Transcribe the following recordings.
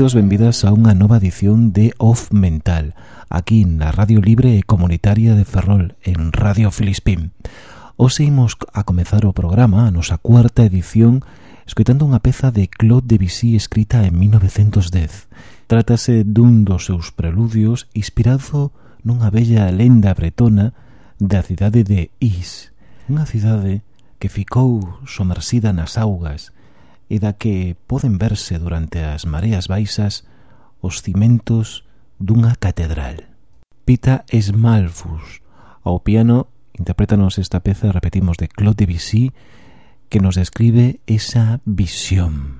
Benvidos, benvidas a unha nova edición de Off Mental, aquí na Radio Libre e Comunitaria de Ferrol, en Radio Filispín. Hoxe imos a comezar o programa, a nosa cuarta edición, escoitando unha peza de Claude Debussy escrita en 1910. Trátase dun dos seus preludios inspirado nunha bella lenda bretona da cidade de Is, unha cidade que ficou somersida nas augas e da que poden verse durante as mareas baixas os cimentos dunha catedral. Pita Esmalfus, ao piano, interprétanos esta peza, repetimos, de Claude Debussy, que nos describe esa visión.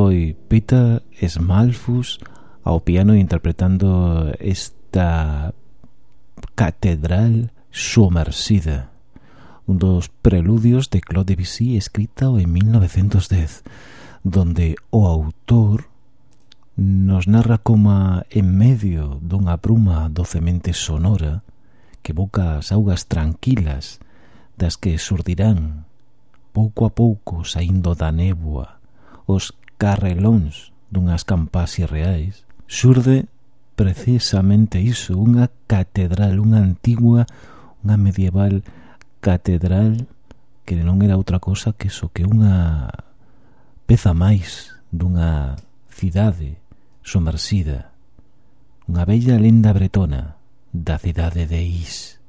foi Peter Smalfus ao piano interpretando esta catedral somercida un dos preludios de Claude Debussy escrita en 1910 donde o autor nos narra como en medio dunha bruma docemente sonora que evoca as augas tranquilas das que surdirán pouco a pouco saindo da néboa os carrelóns dunhas campas irreais, xurde precisamente iso, unha catedral, unha antigua, unha medieval catedral que non era outra cosa que iso, que unha peza máis dunha cidade somersida, unha bella lenda bretona da cidade de Is.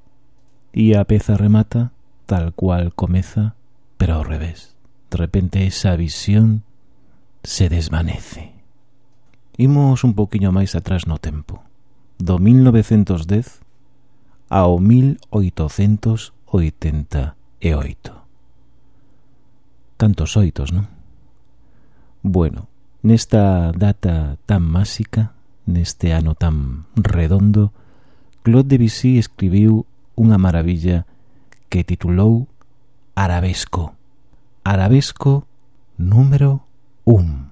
E a peza remata tal cual comeza, pero ao revés. De repente esa visión se desvanece. Imos un poquinho máis atrás no tempo, do 1910 ao 1888. Tantos oitos, non? Bueno, nesta data tan máxica, neste ano tan redondo, Claude Debussy escribiu unha maravilla que titulou Arabesco. Arabesco número um.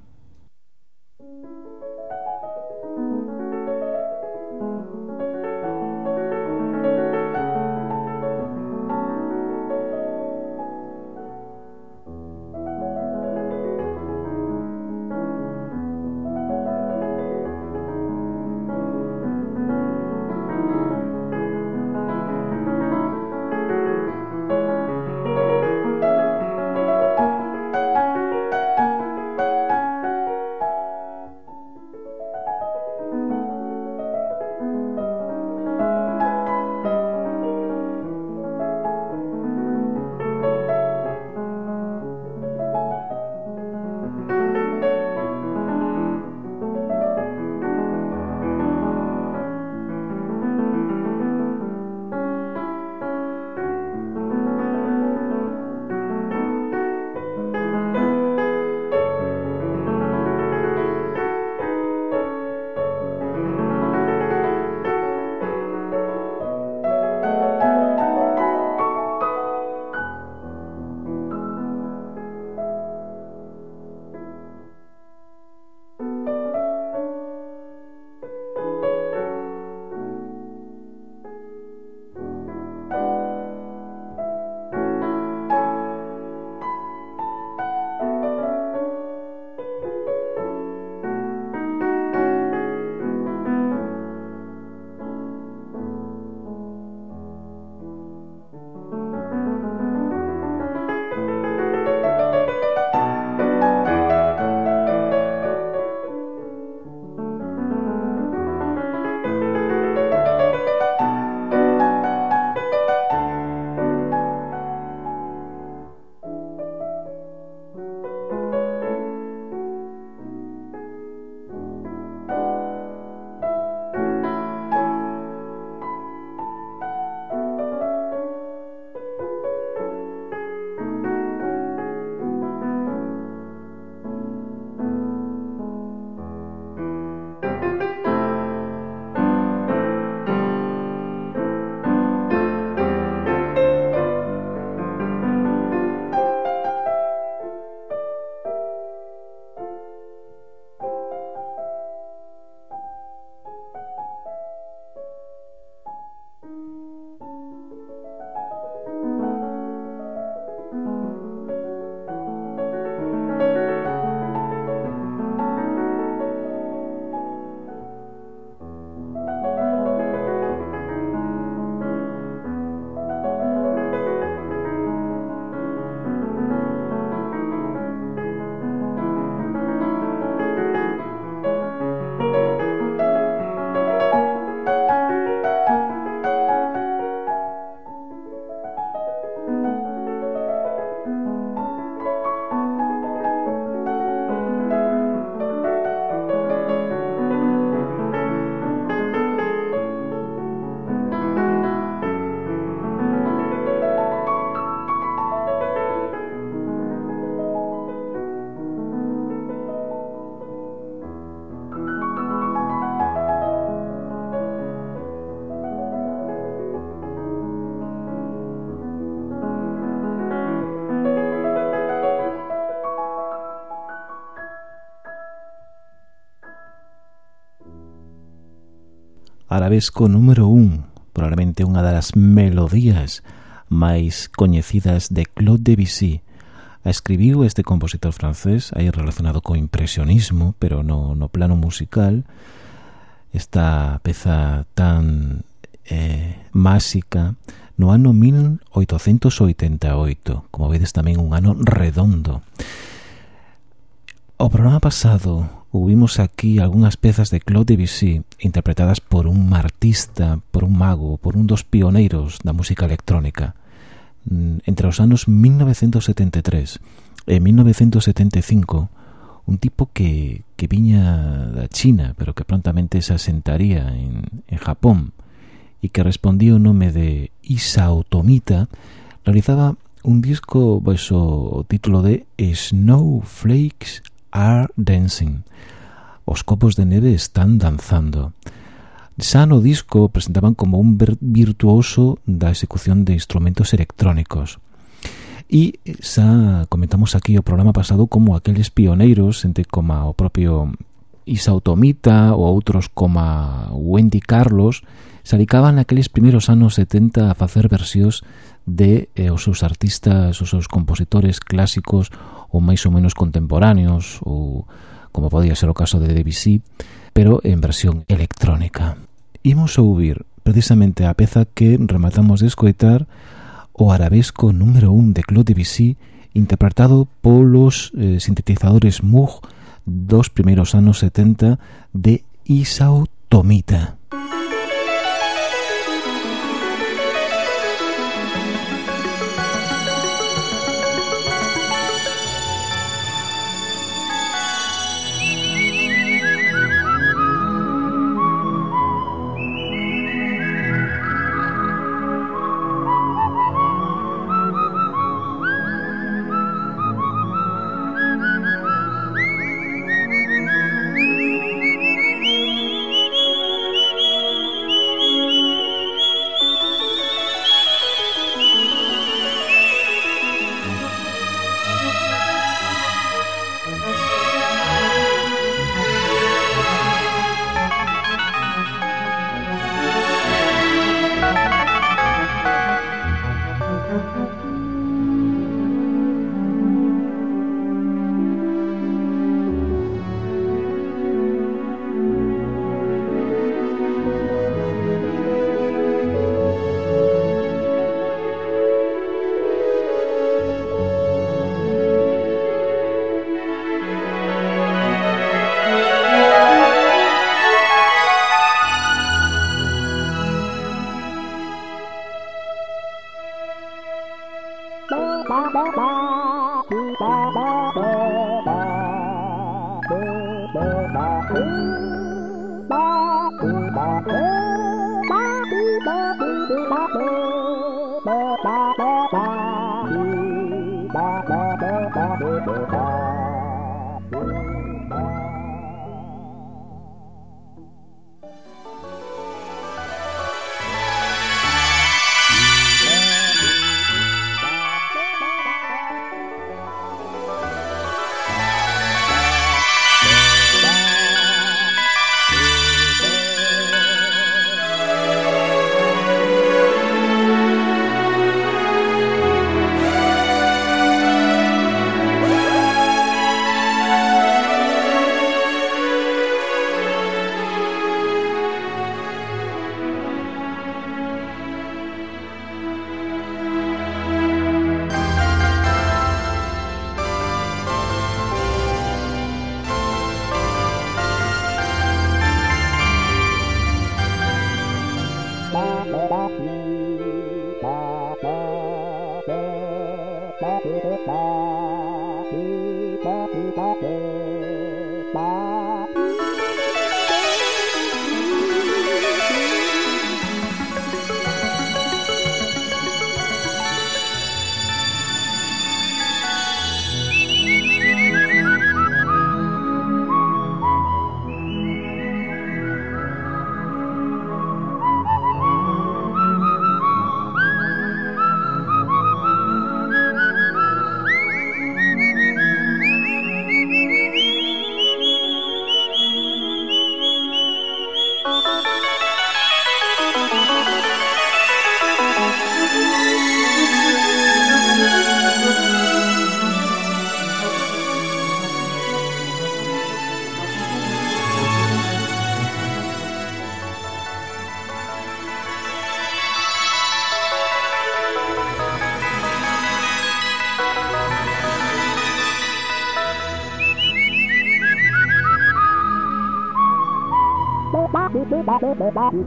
arabesco número 1, probablemente unha das melodías máis coñecidas de Claude Debussy. A escribiu este compositor francés, aí relacionado co impresionismo, pero no, no plano musical, esta peza tan eh, másica no ano 1888, como vedes tamén un ano redondo. O programa pasado hubimos aquí algunhas pezas de Claude Debussy interpretadas por un artista, por un mago, por un dos pioneiros da música electrónica. Mm, entre os anos 1973 e 1975 un tipo que, que viña da China pero que prontamente se asentaría en, en Japón e que respondía o nome de Isao Tomita realizaba un disco baixo o título de Snowflakes are dancing. Os copos de neve están danzando. Xa no disco presentaban como un virtuoso da execución de instrumentos electrónicos. E xa comentamos aquí o programa pasado como aqueles pioneiros, entre como o propio Isautomita ou outros como Wendy Carlos, se dedicaban naqueles primeiros anos 70 a facer versións de eh, os seus artistas, os seus compositores clásicos ou máis ou menos contemporáneos ou como podía ser o caso de Debussy, pero en versión electrónica. Imos a ouvir precisamente a peza que rematamos de escoitar o arabesco número 1 de Claude Debussy interpretado polos eh, sintetizadores Moog dos primeiros anos 70 de Isao Tomita.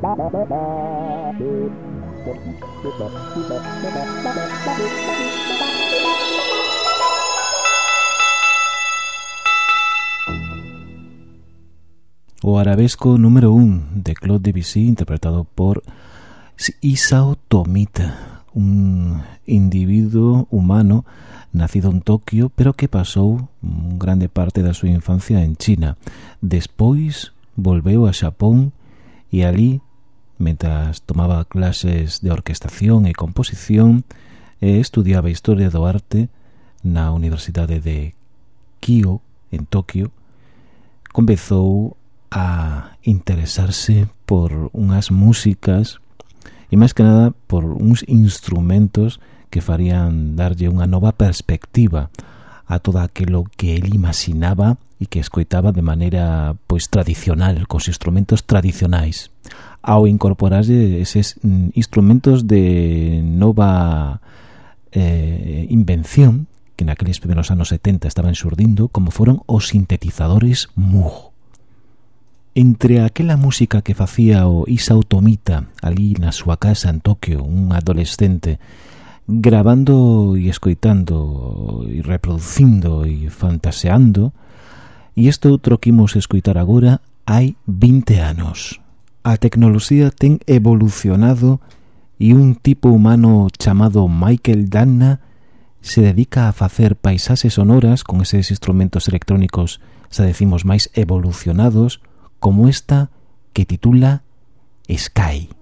O arabesco número 1 de Claude Debussy, interpretado por Isao Tomita, un individuo humano nacido en Tokio, pero que pasou grande parte da súa infancia en China. Despois volveu a Xapón e ali mentras tomaba clases de orquestación e composición e estudiaba Historia do Arte na Universidade de Kio, en Tokio, comezou a interesarse por unhas músicas e máis que nada por uns instrumentos que farían darlle unha nova perspectiva a todo aquilo que el imaginaba e que escoitaba de maneira pois tradicional, cos instrumentos tradicionais ao incorporarse eses mm, instrumentos de nova eh, invención que naqueles primeiros anos 70 estaban xurdindo como foron os sintetizadores Moog. Entre aquela música que facía o Isa Otomita ali na súa casa en Tokio, un adolescente, grabando e escoitando e reproducindo e fantaseando, e este outro que imos escoitar agora hai 20 anos a tecnoloxía ten evolucionado e un tipo humano chamado Michael Danna se dedica a facer paisaxes sonoras con eses instrumentos electrónicos, xa decimos, máis evolucionados, como esta que titula Sky.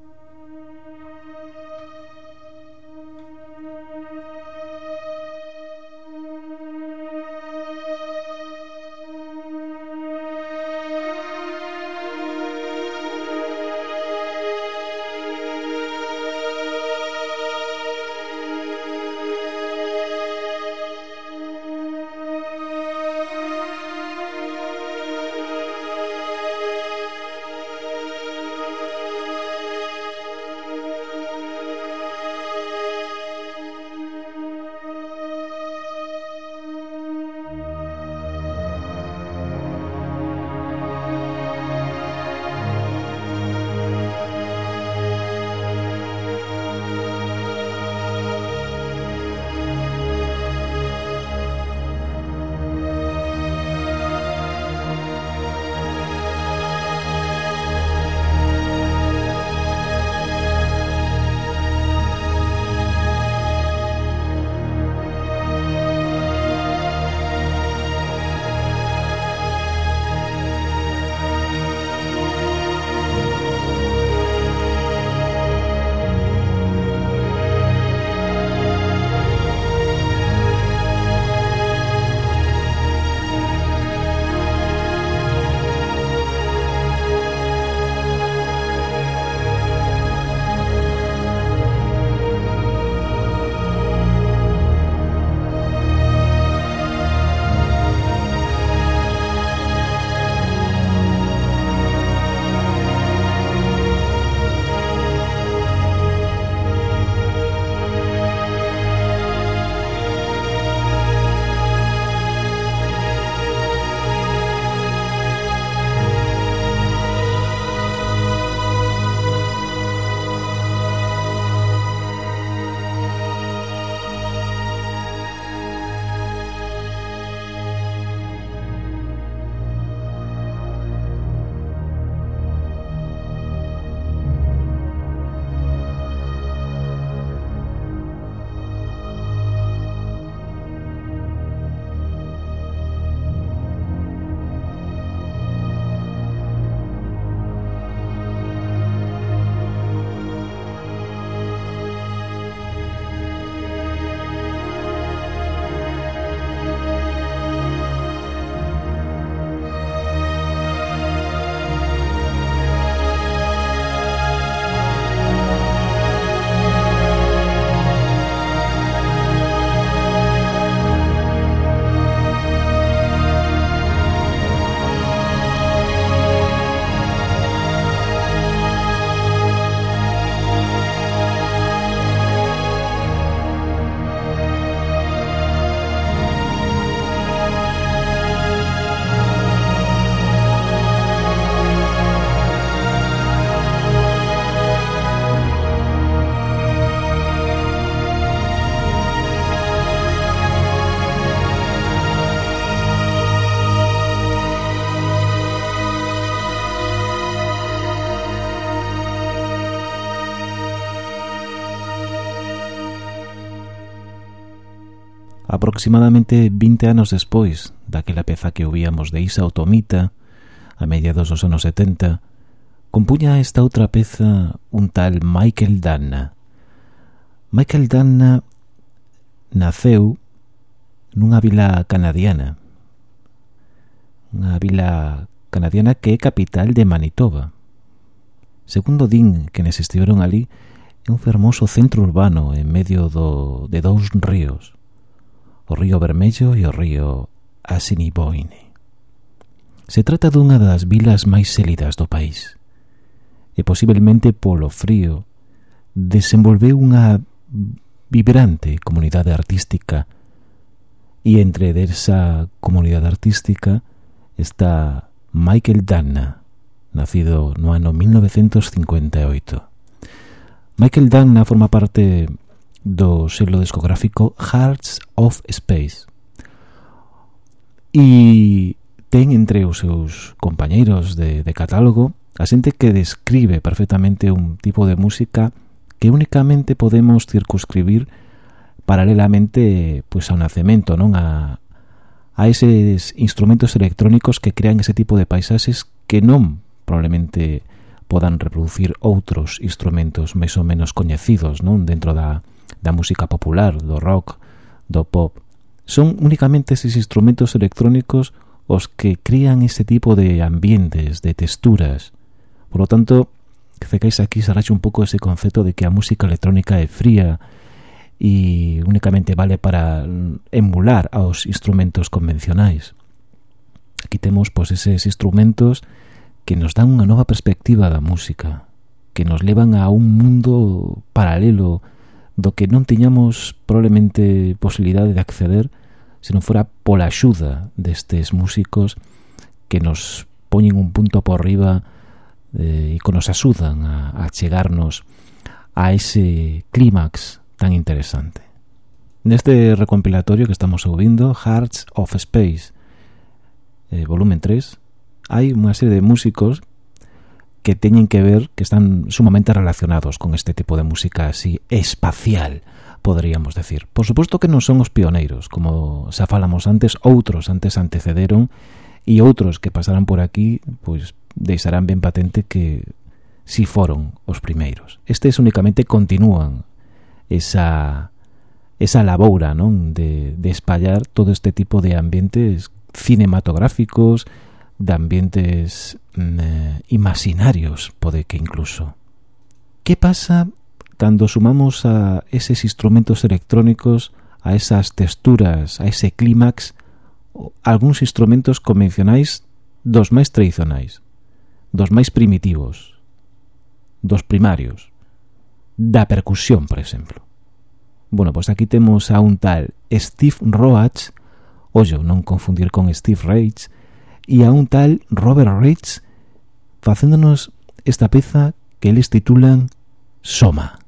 aproximadamente 20 anos despois daquela peza que ouvíamos de Isa Otomita a mediados dos anos 70, compuña esta outra peza un tal Michael Danna. Michael Danna naceu nunha vila canadiana, unha vila canadiana que é capital de Manitoba. Segundo din que nes estiveron ali, é un fermoso centro urbano en medio do, de dous ríos, o río Vermello e o río Asiniboine. Se trata dunha das vilas máis célidas do país e posiblemente polo frío desenvolveu unha vibrante comunidade artística e entre desa comunidade artística está Michael Danna, nacido no ano 1958. Michael Danna forma parte do selo discográfico Hearts of Space. E ten entre os seus compañeiros de, de catálogo a xente que describe perfectamente un tipo de música que únicamente podemos circunscribir paralelamente pois, ao nacemento, non a, a eses instrumentos electrónicos que crean ese tipo de paisaxes que non probablemente podan reproducir outros instrumentos máis ou menos coñecidos non dentro da, da música popular, do rock, do pop. Son únicamente eses instrumentos electrónicos os que crean ese tipo de ambientes, de texturas. Por lo tanto, que cecais aquí se racha un pouco ese concepto de que a música electrónica é fría e únicamente vale para emular aos instrumentos convencionais. Aquí temos pois, eses instrumentos que nos dan unha nova perspectiva da música, que nos levan a un mundo paralelo, do que non tiñamos probablemente posibilidade de acceder se non fora pola axuda destes músicos que nos poñen un punto por riba eh, e que nos axudan a, a chegarnos a ese clímax tan interesante. Neste recompilatorio que estamos ouvindo, Hearts of Space, eh, volumen 3, hai unha serie de músicos que teñen que ver, que están sumamente relacionados con este tipo de música así espacial, podríamos decir. Por suposto que non son os pioneiros, como xa falamos antes, outros antes antecederon e outros que pasarán por aquí, pois deixarán ben patente que si foron os primeiros. Estes únicamente continúan esa esa laboura, non, de de espallar todo este tipo de ambientes cinematográficos, de ambientes mm, eh, imaginarios, pode que incluso. Que pasa cando sumamos a eses instrumentos electrónicos, a esas texturas, a ese clímax, algúns instrumentos convencionais dos máis tradicionais, dos máis primitivos, dos primarios, da percusión, por exemplo. Bueno, pois aquí temos a un tal Steve Roach, ollo, non confundir con Steve Reich, e a un tal Robert Reich facéndonos esta peza que eles titulan Soma.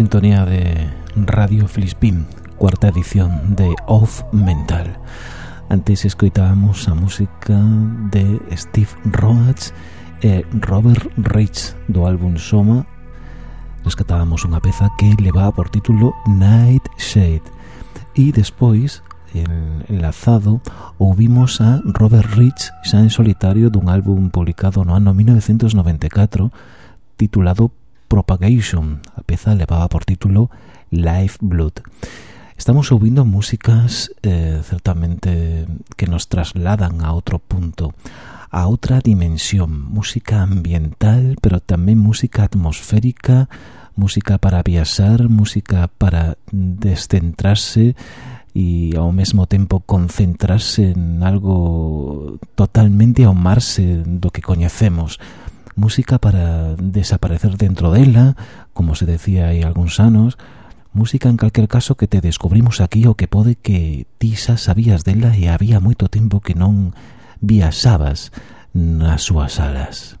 sintonía de Radio Filispín, cuarta edición de Off Mental. Antes escoitábamos a música de Steve Roach e Robert Rich do álbum Soma. Rescatábamos unha peza que levaba por título Night Shade. E despois, en enlazado, ouvimos a Robert Rich xa en solitario dun álbum publicado no ano 1994 titulado Propagation. A peza levaba por título Life Blood. Estamos ouvindo músicas eh, certamente que nos trasladan a outro punto, a outra dimensión, música ambiental, pero tamén música atmosférica, música para viaxar, música para descentrarse e ao mesmo tempo concentrarse en algo totalmente ao marxe do que coñecemos música para desaparecer dentro dela, como se decía aí algúns anos, música en calquer caso que te descubrimos aquí o que pode que ti xa sabías dela e había moito tempo que non viaxabas nas súas alas.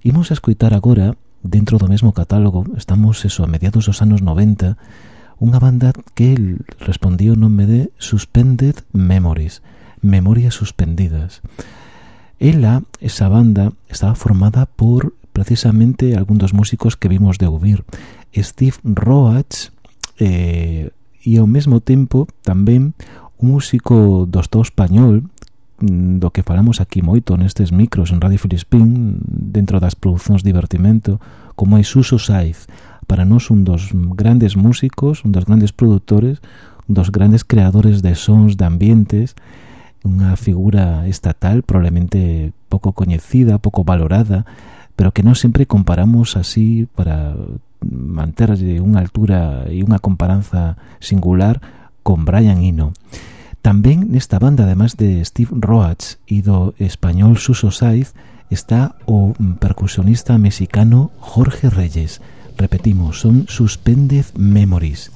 Imos a escoitar agora, dentro do mesmo catálogo, estamos eso a mediados dos anos 90, unha banda que respondió o nome de Suspended Memories, Memorias Suspendidas. Ela, esa banda, estaba formada por precisamente algún dos músicos que vimos de ouvir. Steve Roach eh, e ao mesmo tempo tamén un músico do Estado español mm, do que falamos aquí moito nestes micros en Radio Filispín dentro das producións de divertimento como é Suso Saiz para nós un dos grandes músicos un dos grandes produtores un dos grandes creadores de sons, de ambientes unha figura estatal probablemente pouco coñecida, pouco valorada, pero que non sempre comparamos así para manterlle unha altura e unha comparanza singular con Brian Eno. Tamén nesta banda, además de Steve Roach e do español Suso Saiz, está o percusionista mexicano Jorge Reyes. Repetimos, son Suspended Memories.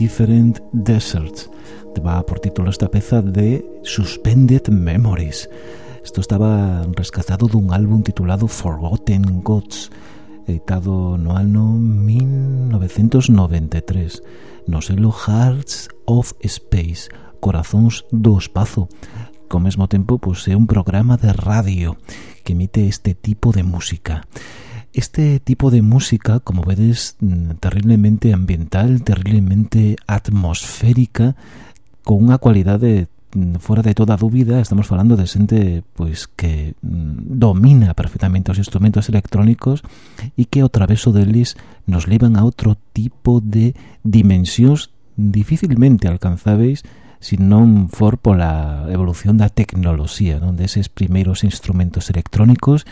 Different Deserts. Deba por título esta peza de Suspended Memories. Isto estaba rescatado dun álbum titulado Forgotten Gods, editado no ano 1993, no selo Hearts of Space, Corazóns do Espazo, que ao mesmo tempo pois, é un programa de radio que emite este tipo de música. Este tipo de música, como vedes, mm, terriblemente ambiental, terriblemente atmosférica, con unha cualidade mm, fora de toda dúbida, estamos falando de xente pois que mm, domina perfectamente os instrumentos electrónicos e que o traveso deles nos levan a outro tipo de dimensións dificilmente alcanzáveis se non for pola evolución da tecnoloxía, non? deses primeiros instrumentos electrónicos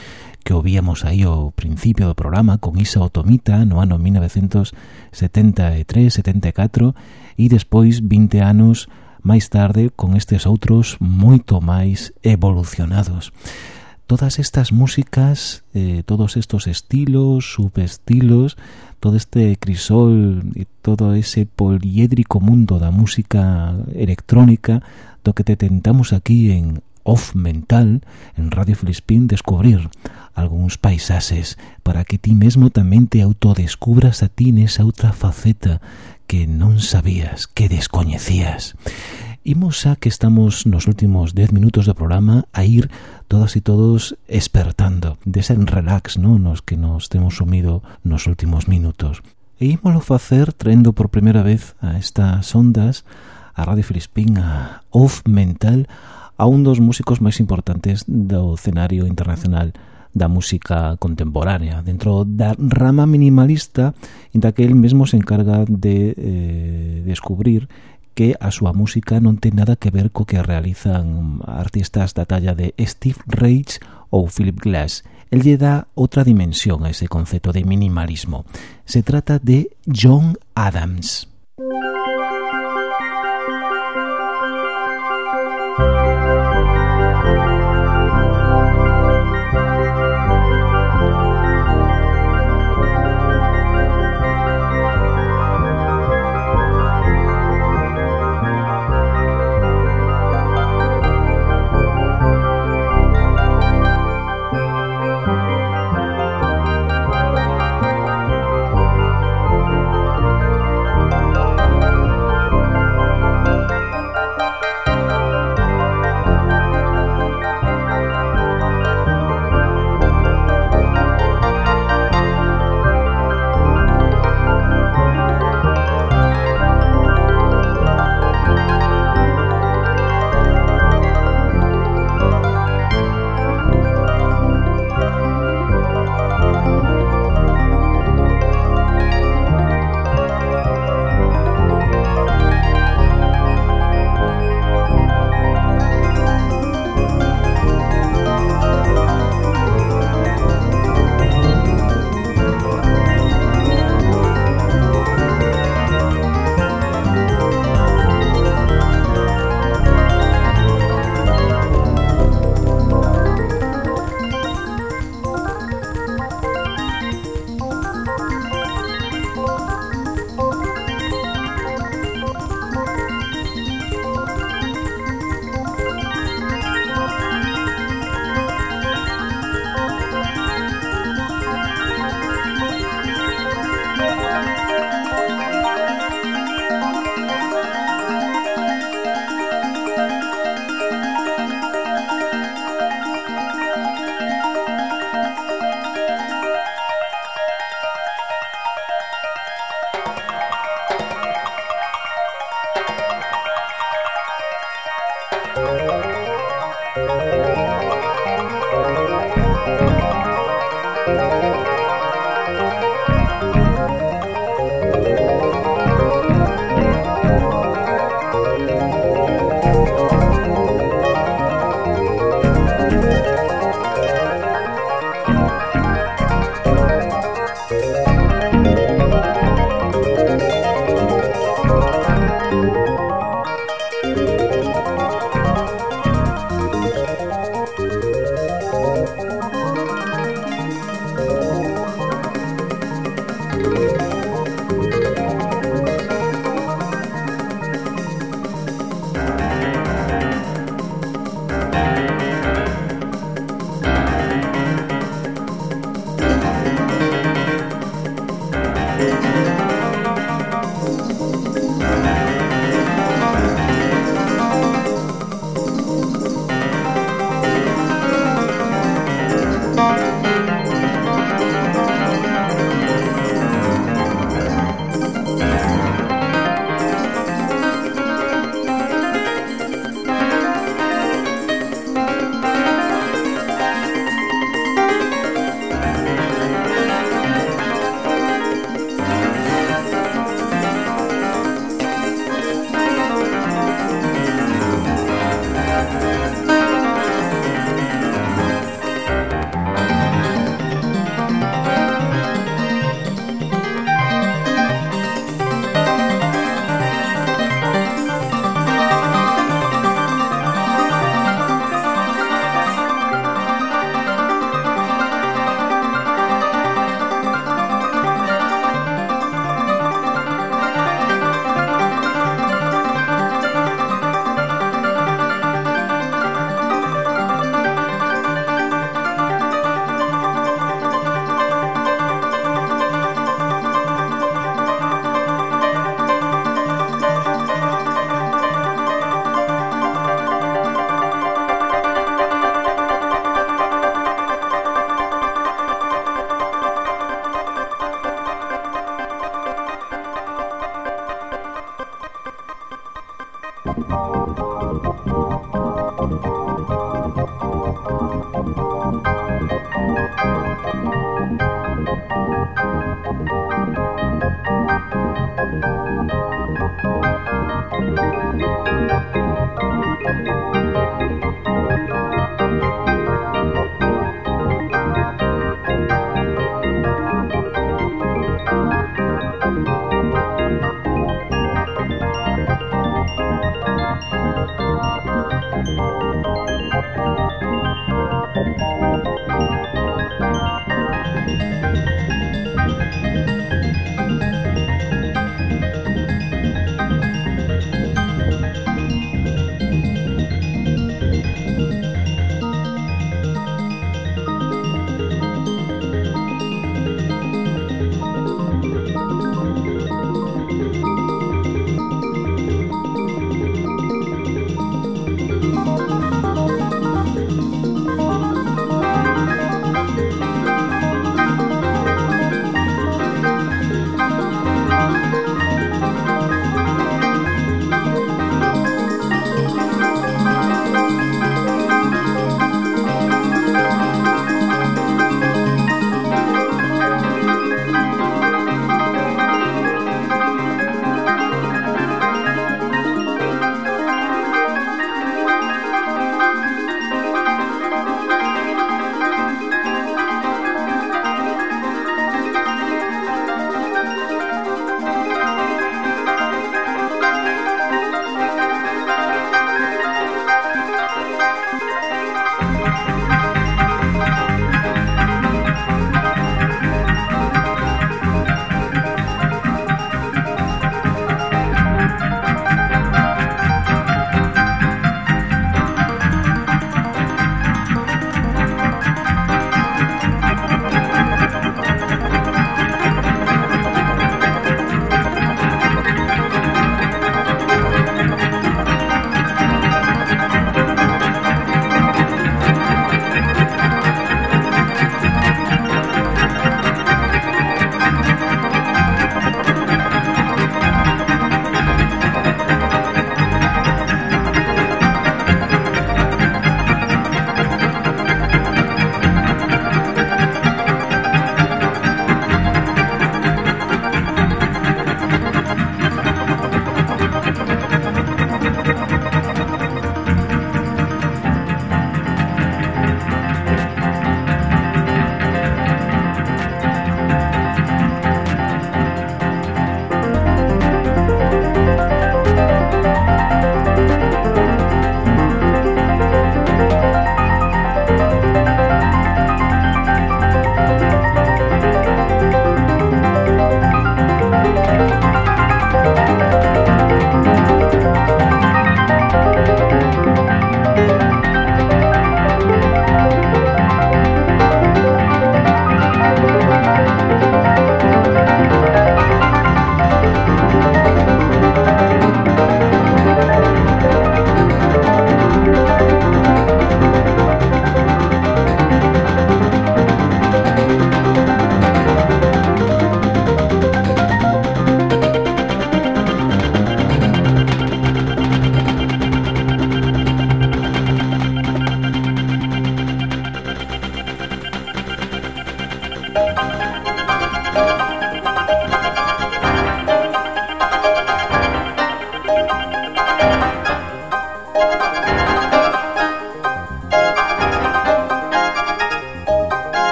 que ouvíamos aí ao principio do programa con Isa Otomita no ano 1973-74 e despois 20 anos máis tarde con estes outros moito máis evolucionados. Todas estas músicas, eh, todos estos estilos, subestilos, todo este crisol e todo ese poliédrico mundo da música electrónica do que te tentamos aquí en off mental en Radio Filispín descubrir algúns paisaxes para que ti mesmo tamén te autodescubras a ti nesa outra faceta que non sabías, que descoñecías. Imos a que estamos nos últimos 10 minutos do programa a ir todas e todos espertando dese relax ¿no? nos que nos temos sumido nos últimos minutos. E ímolo facer traendo por primeira vez a estas ondas a Radio Filispín a Off Mental a un dos músicos máis importantes do escenario internacional da música contemporánea. Dentro da rama minimalista, inda que el mesmo se encarga de eh, descubrir que a súa música non ten nada que ver co que realizan artistas da talla de Steve Reich ou Philip Glass. El lle dá outra dimensión a ese concepto de minimalismo. Se trata de John Adams.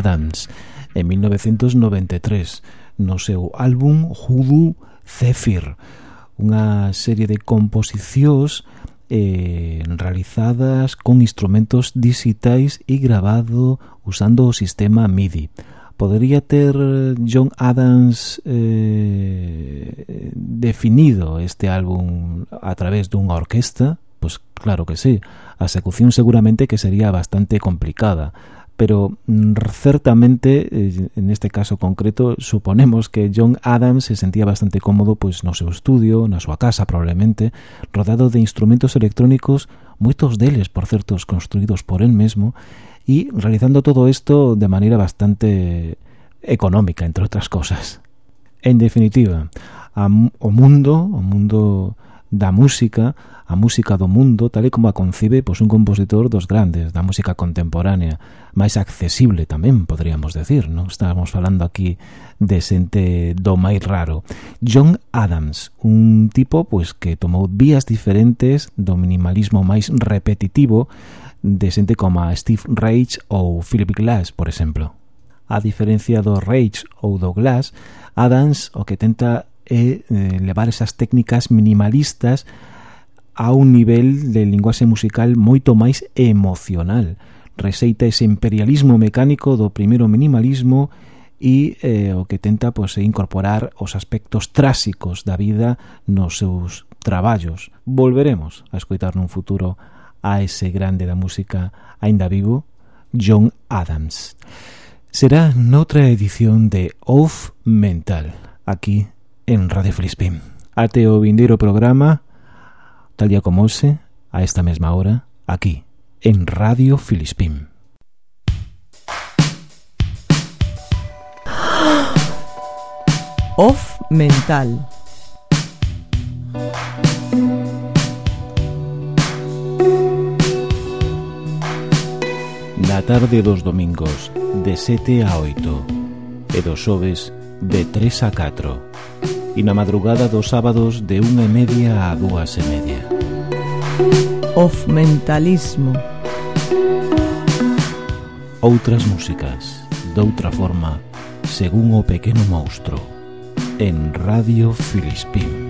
Adams en 1993 no seu álbum Hoodoo Zephyr, unha serie de composicións eh, realizadas con instrumentos digitais e grabado usando o sistema MIDI. Podería ter John Adams eh, definido este álbum a través dunha orquesta? Pois claro que sí. A execución seguramente que sería bastante complicada pero mm, certamente, eh, en este caso concreto, suponemos que John Adams se sentía bastante cómodo, pues no seu estudio, na súa casa probablemente, rodado de instrumentos electrónicos, moitos deles, por certos, construídos por él mesmo, y realizando todo esto de maneira bastante económica, entre outras cosas. En definitiva, a, o mundo, o mundo da música, a música do mundo, tal e como a concibe pois, un compositor dos grandes, da música contemporánea, máis accesible tamén, podríamos decir, non? Estábamos falando aquí de xente do máis raro. John Adams, un tipo pois que tomou vías diferentes do minimalismo máis repetitivo de xente como a Steve Reich ou Philip Glass, por exemplo. A diferencia do Reich ou do Glass, Adams o que tenta e eh, levar esas técnicas minimalistas a un nivel de linguaxe musical moito máis emocional. Receita ese imperialismo mecánico do primeiro minimalismo e eh, o que tenta pois, incorporar os aspectos trásicos da vida nos seus traballos. Volveremos a escoitar nun futuro a ese grande da música aínda vivo, John Adams. Será noutra edición de Off Mental, aquí en Radio Filispín. Ate o vindeiro programa, tal día como hoxe, a esta mesma hora, aquí, en Radio Filispín. Off Mental. Na tarde dos domingos, de 7 a 8, e dos xoves, de 3 a 4 e na madrugada dos sábados de unha e media a dúas e media. Of mentalismo Outras músicas, doutra forma, según o pequeno monstro, en Radio Filispín.